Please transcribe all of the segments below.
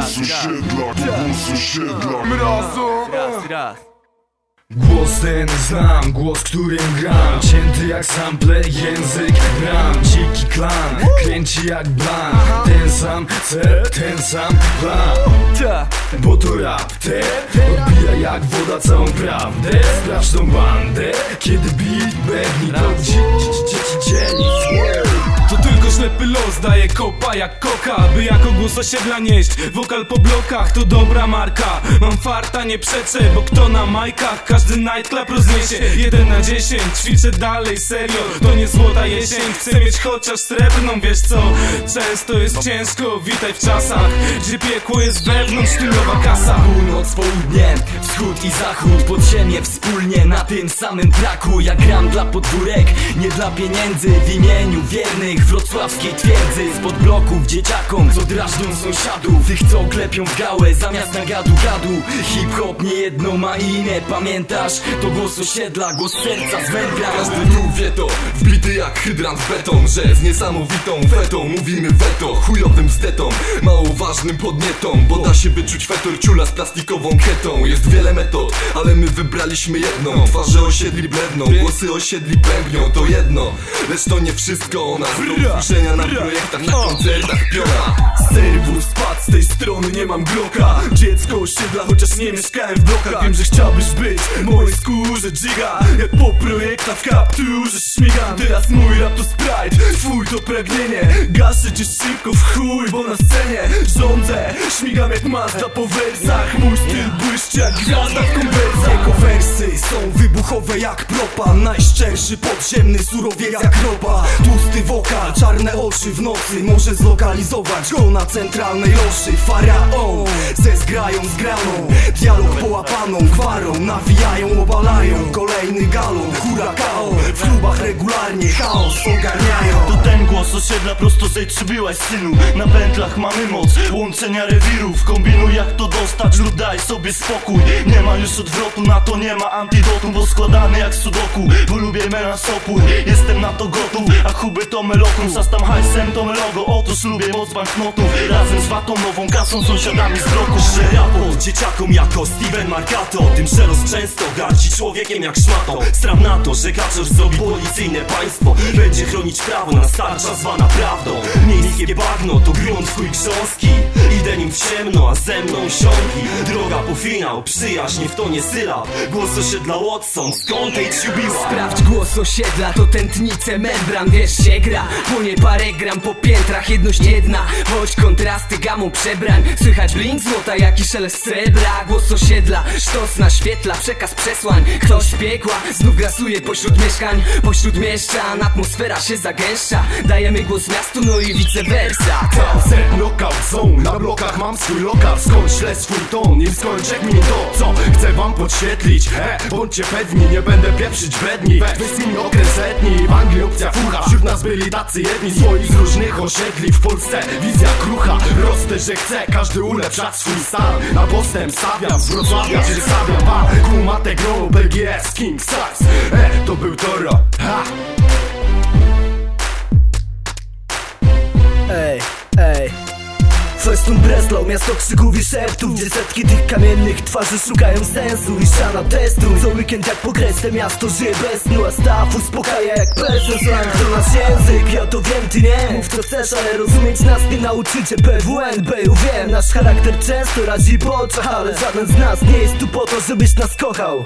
Głos osiedla, głos osiedla Mrozu. Raz, raz. Głos ten znam, głos którym gram. Cięty jak sample, język ram Dziki klan, kręci jak blan Ten sam cel, ten sam plan. Bo to rap te Odbija jak woda całą prawdę. Sprawdź tą bandę Kiedy beat begni to dzieci, dzieci, dzieci To tylko ślepy los daje kopa jak koka By jako głos osiedla nieść. Wokal po blokach to dobra marka. Mam farta, nie przeczę, bo kto na majkach? Każdy nightclub rozniesie. 1 na 10 Ćwiczę dalej, serio, to nie złota jesień Chcę mieć chociaż srebrną, wiesz co? Często jest ciężko, witaj w czasach Gdzie piekło jest wewnątrz, tu nowa kasa. Północ, południe, wschód i zachód Podziemie wspólnie na tym samym traku. Ja gram dla podwórek, nie dla pieniędzy. W imieniu wiernych wrocławskiej twierdzy Spod bloków dzieciakom, co drażnią sąsiadów. Tych, co klepią w gałę zamiast na gadu gadu. Hip-hop nie jedno ma imię, pamiętasz? To głos osiedla, głos serca z węgla Każdy tu wie to, wbity jak hydrant w beton Że z niesamowitą fetą mówimy weto. Chujowym zdetą, mało ważnym podnietom Bo da się wyczuć fetor ciula z plastikową ketą. Jest wiele metod, ale my wybraliśmy jedną. Twarze osiedli bledną, głosy osiedli bębnią To jedno, lecz to nie wszystko o nas Do na projektach, na koncertach Serwus spadł z tej strony, nie mam bloka. Dziecko osiedla, chociaż nie mieszkałem w blokach. Wiem, że chciałbyś być w mojej skórze Giga, jak po projektach w kapturze śmigam. Teraz mój rap to twój pragnienie. Gaszę cię szybko w chuj, bo na scenie Rządzę, śmigam jak Mazda po wersach Mój styl błyszczy jak gwiazda w konwersach. Jego wersy są wybuchowe jak propa. Najszczerszy podziemny surowie jak ropa Tłusty wokal, czarne oczy w nocy. Może zlokalizować go na centralnej loży Faraon ze zgrają zgraną Dialog połapaną gwarą. Nawijają, obalają. Kolejny galon, hurakao W klubach regularnie chaos ogarniają. To ten głos osiedla prosto zejdź przybyłaś synu. Na pętlach mamy moc łączenia rewirów. Kombinuj jak to dostać lub daj sobie spokój. Nie ma już odwrotu, na to nie ma antidotu Bo składany jak sudoku, bo lubię melanż opór Jestem na to gotów, a chuby to melokum Sastam hajsem to melogo, otóż lubię moc banknotów. Razem z watą, nową kasą, sąsiadami z bloku Że raport dzieciakom jako Steven Marcato Tym, że często gardzi człowiekiem jak szmatą. Stram na to, że kaczor zrobi policyjne państwo. Będzie chronić prawo, nastarcza zwana prawdą. Miejskie bagno to grunt w chuj grząski Idę nim w ciemno, a ze mną siąki. Droga po finał, przyjaźń w tonie sylab. Głos osiedla Watson, skąd tej ciubiła? Sprawdź głos osiedla, to tętnice membran Wiesz się gra, płonie parę gram po piętrach Jedność jedna, choć kontrasty gamą przebrań Słychać blink złota, jak i szelest srebra. Głos osiedla, sztos naświetla, przekaz przesłań. Ktoś z piekła, znów grasuje pośród mieszkań. Pośród mieszczan, atmosfera się zagęszcza. Dajemy głos miastu, no i vice versa. To Z knockout zone Na blokach mam swój lokal. Skąd ślę swój ton? I skończek mi to Co chcę wam podświetlić. E, bądźcie pewni, nie będę pieprzyć bedni. Wyschnij okres letni W Anglii opcja fucha. Wśród nas byli tacy jedni Swoi z różnych osiedli. W Polsce wizja krucha Rosnę, że chcę każdy ulepszać swój stan. Na postęp stawiam z Wrocławia Czy stawiam pa Kumatek no BGS King Size. E, to był Toro. Ha! Ej Festum Breslau, miasto krzyków i szeptów Gdzie setki tych kamiennych twarzy szukają sensu I szana testu Co weekend jak po kresce miasto żyje bez snu A staw uspokaja jak person to nasz język, ja to wiem, ty nie. Mów co chcesz, ale rozumieć nas nie nauczycie. PWN, BU wiem Nasz charakter często razi po oczach Ale żaden z nas nie jest tu po to, żebyś nas kochał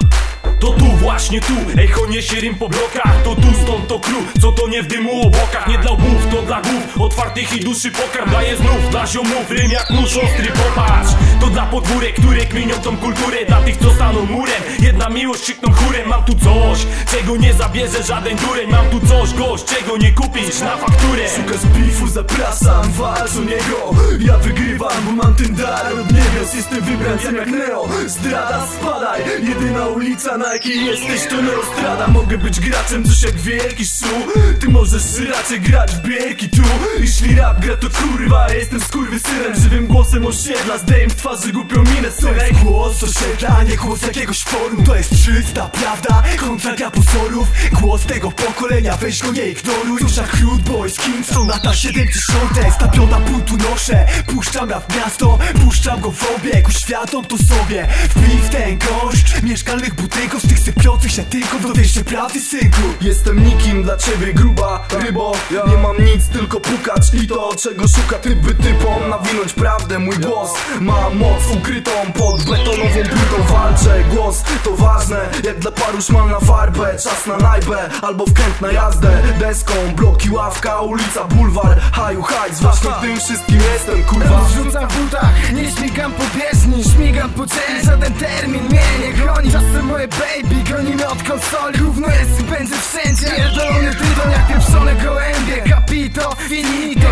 To tu, właśnie tu, echo niesie rym po blokach. To tu, stąd to kru, co to nie w dymu obłokach Nie dla łbów, to dla głów, otwartych i duszy pokarm. Daję znów dla ziomów, rym jak nóż ostry, popatrz To dla podwórek, które kmienią tą kulturę. Dla tych, co staną murem, jedna miłość krzykną chórem. Mam tu coś, czego nie zabierze żaden dureń. Mam tu coś, gość, czego nie kupisz na fakturę. Szukasz bifu, zapraszam, walcz o niego. Ja wygrywam, bo mam ten dar od niego. Neos Jestem wybrancem jak Neo. Zdrada, spadaj. Jedyna ulica, na jakiej jesteś to Neostrada. Mogę być graczem, coś jak wielki szu. Ty możesz raczej grać w bierki tu. Jeśli rap gra to kurwa, jestem skurwysynem. Żywym głosem osiedla, zdejm w twarzy głupią minę synek Głos osiedla, nie głos jakiegoś forum. To jest czysta prawda, kontra dla pozorów. Głos tego pokolenia, weź go nie ignoruj. Dusza Crude Boys, Kingston, lata 70 Stapiona buntu noszę, puszczam rap w miasto Puszczam go w obieg, uświadom to sobie Wbij w ten gość, mieszkalnych budynków Z tych sypiących się tylko dowiesz się prawdy synku. Jestem nikim dla ciebie gruba rybo. Nie mam nic, tylko pukać i to czego szuka. Typ by typom Nawinąć prawdę, mój głos ma moc ukrytą pod betonową płytą Walczę, głos to ważne, jak dla paru szmal na farbę Czas na najbę, albo wkręt na jazdę. Deską, bloki, ławka, ulica, bulwar. Haju, hajs, właśnie tym wszystkim jestem, kurwa. Rzucam w butach, nie śmigam po bieżni Śmigam po ciele, żaden termin mnie nie chroni. Czasem moje baby gonimy od konsoli. Równo jest i będzie wszędzie. Pierdolony tyton jak pieprzone gołębie. Capito, finito